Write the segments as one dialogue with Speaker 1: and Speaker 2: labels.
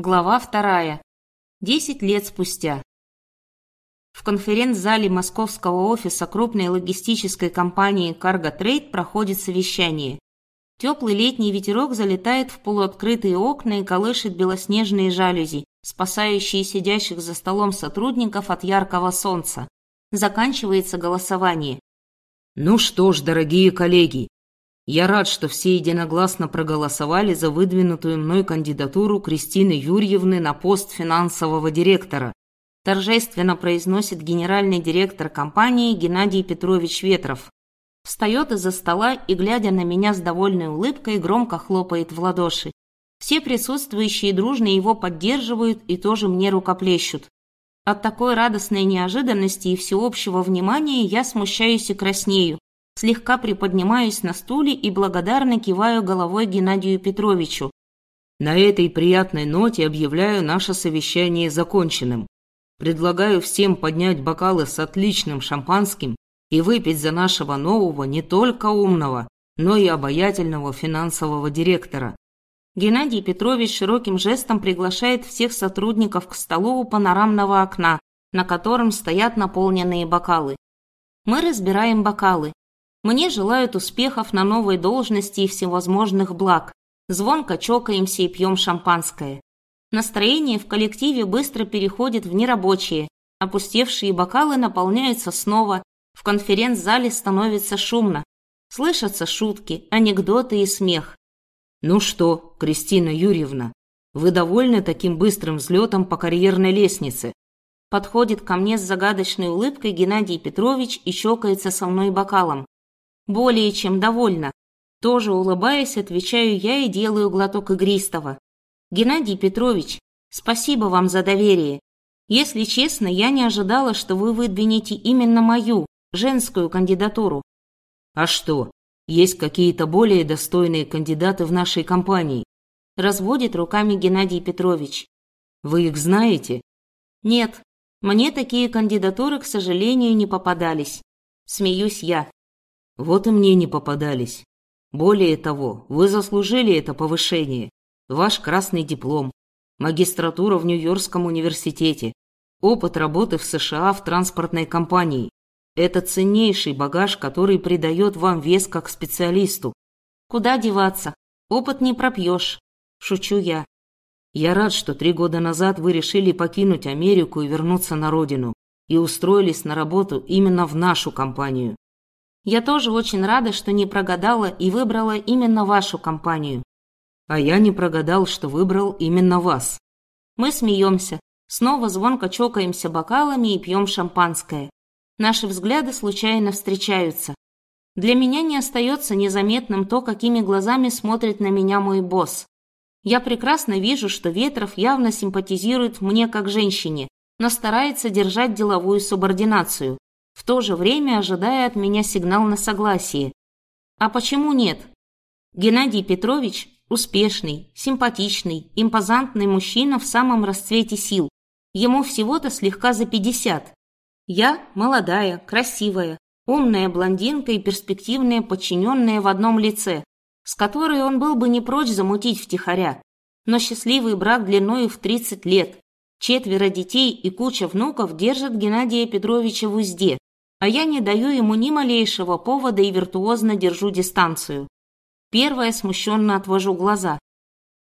Speaker 1: Глава вторая. Десять лет спустя. В конференц-зале московского офиса крупной логистической компании Cargo Trade проходит совещание. Теплый летний ветерок залетает в полуоткрытые окна и колышет белоснежные жалюзи, спасающие сидящих за столом сотрудников от яркого солнца. Заканчивается голосование.
Speaker 2: Ну что ж, дорогие коллеги, я рад, что все единогласно проголосовали за выдвинутую мной кандидатуру Кристины Юрьевны на пост финансового директора. Торжественно произносит генеральный директор компании Геннадий Петрович Ветров.
Speaker 1: Встает из-за стола и, глядя на меня с довольной улыбкой, громко хлопает в ладоши. Все присутствующие дружно его поддерживают и тоже мне рукоплещут. От такой радостной неожиданности и всеобщего внимания я смущаюсь и краснею, слегка приподнимаюсь на стуле и благодарно киваю головой Геннадию Петровичу.
Speaker 2: На этой приятной ноте объявляю наше совещание законченным. Предлагаю всем поднять бокалы с отличным шампанским и выпить за нашего нового не только умного, но и обаятельного финансового директора.
Speaker 1: Геннадий Петрович широким жестом приглашает всех сотрудников к столу у панорамного окна, на котором стоят наполненные бокалы. Мы разбираем бокалы, мне желают успехов на новой должности и всевозможных благ. Звонко чокаемся и пьем шампанское. Настроение в коллективе быстро переходит в нерабочее. Опустевшие бокалы наполняются снова. В конференц-зале становится шумно. Слышатся шутки, анекдоты и смех.
Speaker 2: «Ну что, Кристина Юрьевна, вы довольны таким быстрым взлетом по карьерной лестнице?»
Speaker 1: Подходит ко мне с загадочной улыбкой Геннадий Петрович и чокается со мной бокалом. Более чем довольна. Тоже улыбаясь, отвечаю я и делаю глоток игристого. Геннадий Петрович, спасибо вам за доверие. Если честно, я не ожидала, что вы выдвинете именно мою, женскую кандидатуру.
Speaker 2: А что, есть какие-то более достойные кандидаты в нашей компании?
Speaker 1: Разводит руками Геннадий Петрович.
Speaker 2: Вы их знаете?
Speaker 1: Нет, мне такие кандидатуры, к сожалению, не попадались. Смеюсь я.
Speaker 2: Вот и мне не попадались. Более того, вы заслужили это повышение. Ваш красный диплом, магистратура в Нью-Йоркском университете, опыт работы в США в транспортной компании. Это ценнейший багаж, который придает вам вес как специалисту.
Speaker 1: Куда деваться? Опыт не пропьешь. Шучу я.
Speaker 2: Я рад, что три года назад вы решили покинуть Америку и вернуться на родину, и устроились на работу именно в нашу компанию.
Speaker 1: Я тоже очень рада, что не прогадала и выбрала именно вашу компанию.
Speaker 2: А я не прогадал, что выбрал именно вас.
Speaker 1: Мы смеемся, снова звонко чокаемся бокалами и пьем шампанское. Наши взгляды случайно встречаются. Для меня не остается незаметным то, какими глазами смотрит на меня мой босс. Я прекрасно вижу, что Ветров явно симпатизирует мне как женщине, но старается держать деловую субординацию в то же время ожидая от меня сигнал на согласие. А почему нет? Геннадий Петрович – успешный, симпатичный, импозантный мужчина в самом расцвете сил. Ему всего-то слегка за 50. Я – молодая, красивая, умная блондинка и перспективная подчиненная в одном лице, с которой он был бы не прочь замутить втихаря. Но счастливый брак длиною в 30 лет, четверо детей и куча внуков держат Геннадия Петровича в узде, а я не даю ему ни малейшего повода и виртуозно держу дистанцию. Первое смущенно отвожу глаза.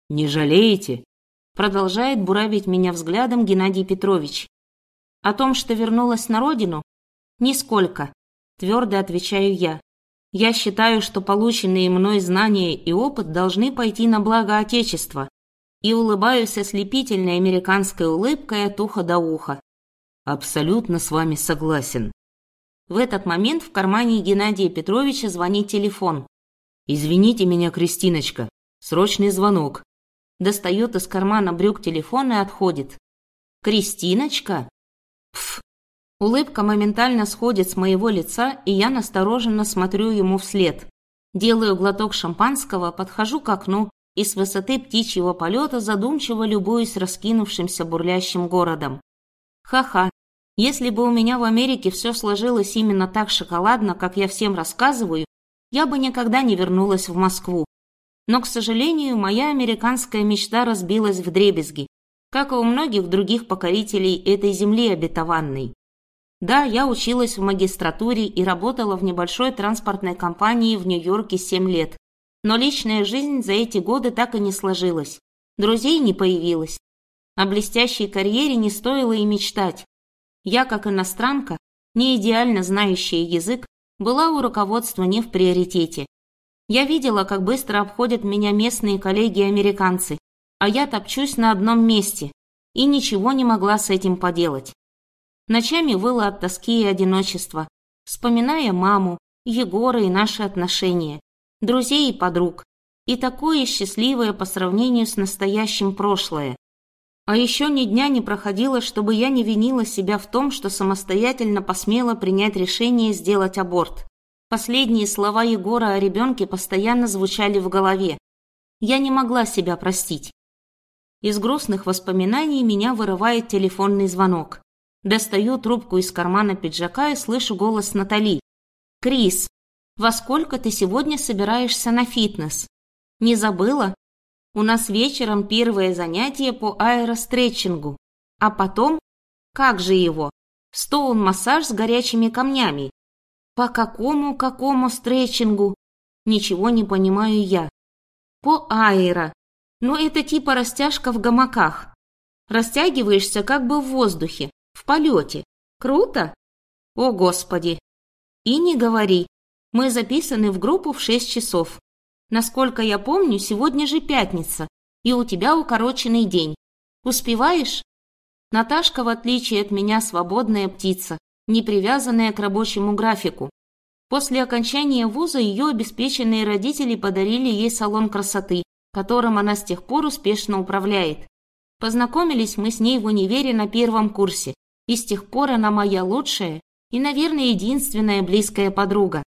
Speaker 2: «Не жалеете?»
Speaker 1: Продолжает буравить меня взглядом Геннадий Петрович. О том, что вернулась на родину? Нисколько. Твердо отвечаю я. Я считаю, что полученные мной знания и опыт должны пойти на благо Отечества. И улыбаюсь ослепительной американской улыбкой от уха до уха.
Speaker 2: Абсолютно с вами согласен.
Speaker 1: В этот момент в кармане Геннадия Петровича звонит телефон.
Speaker 2: «Извините меня, Кристиночка, срочный звонок».
Speaker 1: Достает из кармана брюк телефон и отходит. «Кристиночка?» Пф. Улыбка моментально сходит с моего лица, и я настороженно смотрю ему вслед. Делаю глоток шампанского, подхожу к окну и с высоты птичьего полета задумчиво любуюсь раскинувшимся бурлящим городом. Ха-ха, если бы у меня в Америке все сложилось именно так шоколадно, как я всем рассказываю, я бы никогда не вернулась в Москву. Но, к сожалению, моя американская мечта разбилась в дребезги. как и у многих других покорителей этой земли обетованной. Да, я училась в магистратуре и работала в небольшой транспортной компании в Нью-Йорке 7 лет. Но личная жизнь за эти годы так и не сложилась. Друзей не появилось. О блестящей карьере не стоило и мечтать. Я, как иностранка, не идеально знающая язык, была у руководства не в приоритете. Я видела, как быстро обходят меня местные коллеги-американцы, а я топчусь на одном месте и ничего не могла с этим поделать. Ночами выла от тоски и одиночества, вспоминая маму, Егора и наши отношения, друзей и подруг, и такое счастливое по сравнению с настоящим прошлое. А еще ни дня не проходило, чтобы я не винила себя в том, что самостоятельно посмела принять решение сделать аборт. Последние слова Егора о ребенке постоянно звучали в голове. Я не могла себя простить. Из грустных воспоминаний меня вырывает телефонный звонок. Достаю трубку из кармана пиджака и слышу голос Натали. «Крис, во сколько ты сегодня собираешься на фитнес? Не забыла? У нас вечером первое занятие по аэростретчингу. А потом? Как же его? Стоун-массаж с горячими камнями. По какому-какому стретчингу? Ничего не понимаю я. По аэро. Но это типа растяжка в гамаках. Растягиваешься как бы в воздухе, в полете. Круто? О, Господи! И не говори. Мы записаны в группу в 6 часов. Насколько я помню, сегодня же пятница, и у тебя укороченный день. Успеваешь? Наташка, в отличие от меня, свободная птица, не привязанная к рабочему графику. После окончания вуза ее обеспеченные родители подарили ей салон красоты, которым она с тех пор успешно управляет. Познакомились мы с ней в универе на первом курсе, и с тех пор она моя лучшая и, наверное, единственная близкая подруга.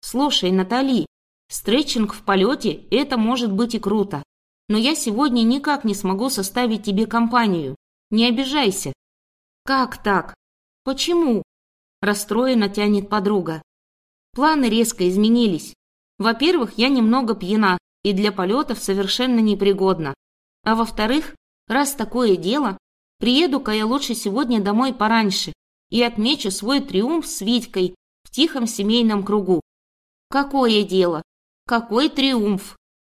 Speaker 1: Слушай, Натали, стретчинг в полете – это может быть и круто, но я сегодня никак не смогу составить тебе компанию. Не обижайся. Как так? Почему? Расстроенно тянет подруга. Планы резко изменились. Во-первых, я немного пьяна и для полетов совершенно непригодна. А во-вторых, раз такое дело, Приеду-ка я лучше сегодня домой пораньше и отмечу свой триумф с Витькой в тихом семейном кругу. Какое дело? Какой триумф?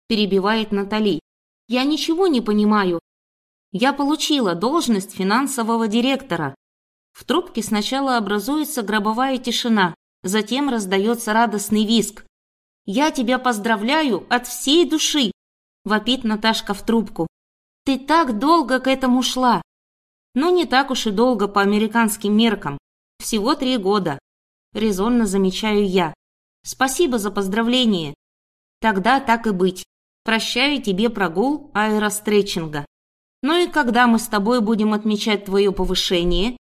Speaker 1: Перебивает Натали. Я ничего не понимаю. Я получила должность финансового директора. В трубке сначала образуется гробовая тишина, затем раздается радостный визг. «Я тебя поздравляю от всей души!» – вопит Наташка в трубку. «Ты так долго к этому шла! Но не так уж и долго по американским меркам. Всего три года. Резонно замечаю я. Спасибо за поздравление. Тогда так и быть. Прощаю тебе прогул аэростретчинга. Ну и когда мы с тобой будем отмечать твое повышение?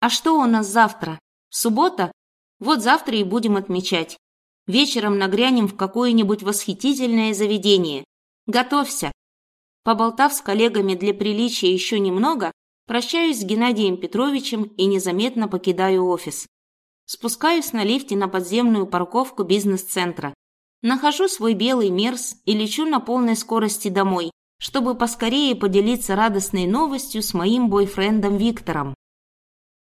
Speaker 1: А что у нас завтра? Суббота? Вот завтра и будем отмечать. Вечером нагрянем в какое-нибудь восхитительное заведение. Готовься. Поболтав с коллегами для приличия еще немного, Прощаюсь с Геннадием Петровичем и незаметно покидаю офис. Спускаюсь на лифте на подземную парковку бизнес-центра. Нахожу свой белый мерс и лечу на полной скорости домой, чтобы поскорее поделиться радостной новостью с моим бойфрендом Виктором.